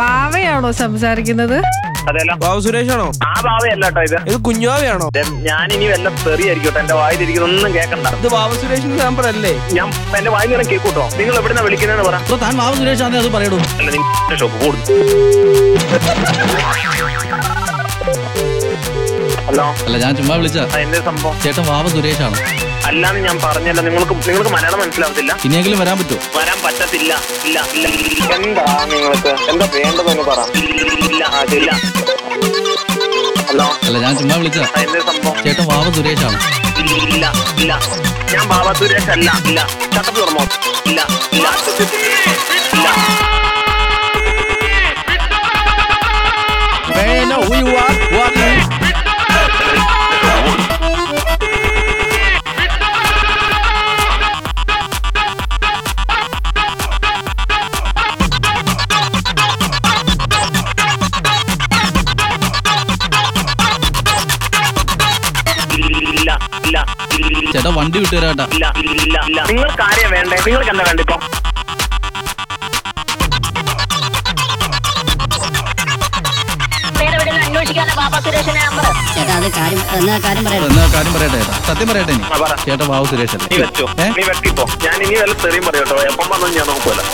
വാവയാണോ സംസാരിക്കുന്നത്? ബാബു സുരേഷാണോ? ആ ബാവയല്ല കേട്ടോ ഇത് ഇത് കുഞ്ഞാവയാണോ ഞാൻ ഇനി വല്ല തെറിയായിരിക്കട്ടെ എന്റെ വായിലിരിക്കുന്നൊന്നും കേൾക്കണ്ട ഇത് ബാബു സുരേഷിന്റെ നമ്പർ അല്ലേ? ഞാൻ എന്റെ വായിൽ നിന്ന് കേൾക്കൂട്ടോ നിങ്ങൾ എവിടെന്നാ വിളിക്കുന്നതെന്ന് പറ. താൻ ബാബു സുരേഷ് ആണെന്ന് അത് പറയണു അല്ല നിങ്ങൾ ഷോപ്പ് കൂടും. ഹലോ? അല്ല ഞാൻ ചുമ്മാ വിളിച്ച എന്തേ സംഭവം? ചേട്ടൻ വാവ സുരേഷാണ്. അല്ലാന്ന് ഞാൻ പറഞ്ഞല്ലോ. നിങ്ങൾക്ക് നിങ്ങൾക്ക് മലയാളം മനസ്സിലാവത്തില്ല. ഇനിയെങ്കിലും വരാൻ പറ്റുമോ? വരാൻ പറ്റത്തില്ല. ഇല്ല ഇല്ല. എന്താ നിങ്ങൾക്ക്? എന്താ വേണ്ടതെന്ന് പറ. ഇല്ല ഇല്ല ഹലോ? അല്ല ഞാൻ ചുമ്മാ വിളിച്ച ആ, എന്തേ സംഭവം? ചേട്ടൻ വാവ സുരേഷാണ്. ഇല്ല ഇല്ല. ഞാൻ ബാബാ സുരേഷ് അല്ല ഇല്ല. ചട്ടപ്പ് തുറമോ ഇല്ല ഇല്ല. ഇല്ല. ചേട്ടാ വണ്ടി വിട്ടു തരാട്ടാ ഇല്ല ഇല്ല ഇല്ല നിങ്ങൾക്ക് ആരെയാ വേണ്ടേ? നിങ്ങൾക്ക് എന്താ വേണ്ട ഇപ്പൊ? ചേട്ടാ അത് കാര്യം എന്നാ കാര്യം പറയാം എന്നാ കാര്യം പറയട്ടെ ചേട്ടാ. സത്യം പറയട്ടെ ഇനി. ബാബു സുരേഷ് നീ അല്ലേ ഞാൻ ഇനി വല്ല തെറിയും പറയട്ടോ എപ്പം പറഞ്ഞു ഞാൻ നോക്കുമല്ലോ